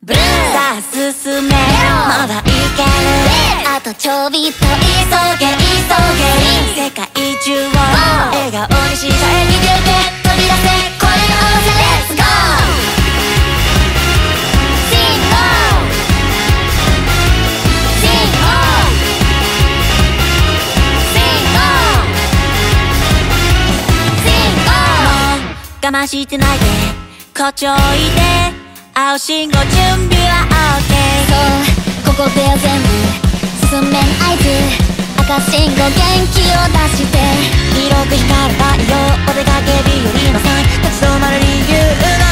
ブルーさあ進めまだいける。あとちょびっと急げ急げ。世界中を笑顔にしたいに出て飛び出せ。これが合わせ。Let's go! シンゴシンゴシンゴシンゴ我慢してないでこっちおいで青信号準備は OK そうここでは全部進めん合図。赤信号元気を出して。広く光る太陽お出かけ日和のサイン立ち止まる理由の